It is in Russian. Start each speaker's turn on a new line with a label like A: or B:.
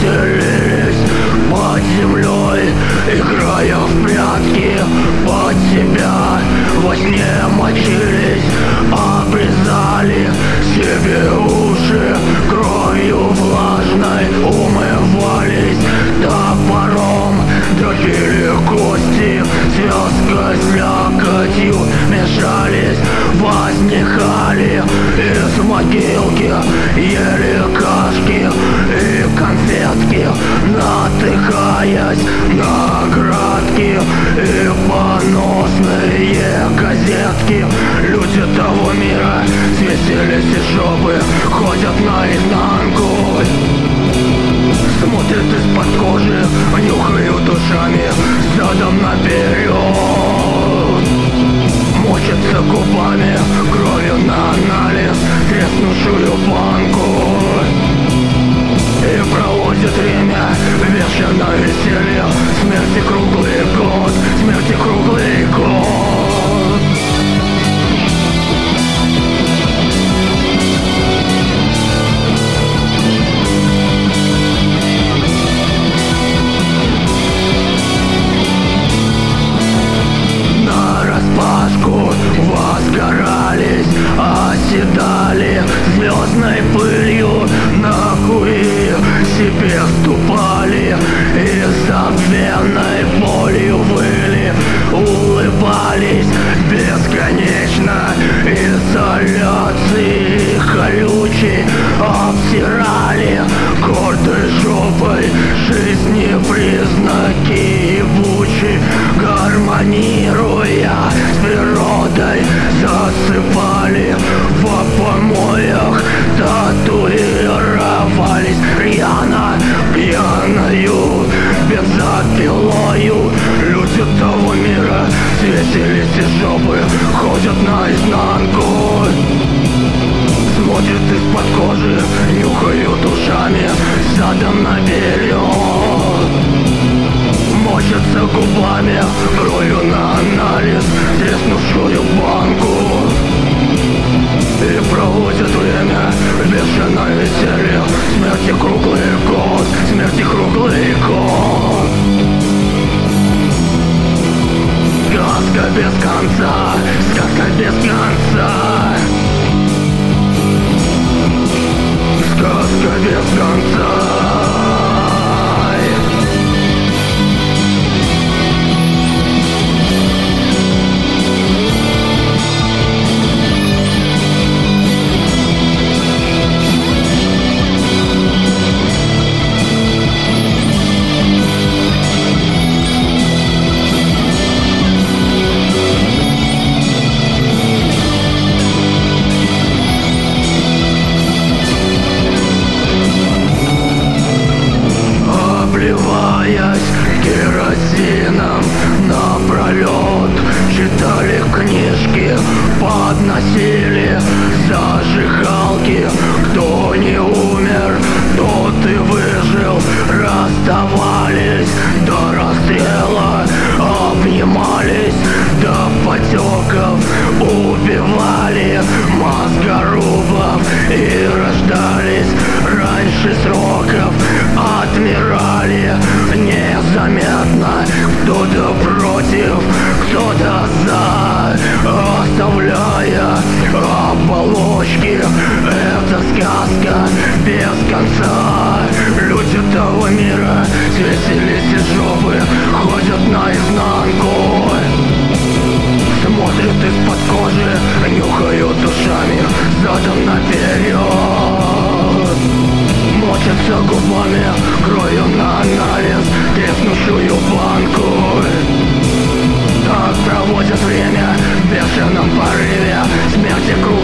A: поселились под землей, играя в прятки. Под себя. Во сне мочились, обрезали себе уши. Кровью влажной, умывались. Топором, дробили кости, связка с лякотью мешались, возникали из могил мира свесились из жопы Ходят наизнанку Смотрят из-под кожи, нюхают ушами Задом наперед Мочатся губами, кровью на анализ Треснувшую банку. И проводят время, вешая на веселье себе ступали и забвенной болью выли, улыбались бесконечно. Изоляции колючей обсирали гордой жопой жизни признаки ебучие гармонируя с природой засыпали бензопилою люди того мира свесились из жопы ходят наизнанку. Смотрят из-под кожи, нюхают ушами, задом наперед Мочатся губами, кровью на анализ, подносили зажигалки. Кто не умер, тот и выжил. Расставались Впиваешься губами кровью на анализ Треснувшую банку. Так проводит время в бешеном порыве Смерти круг.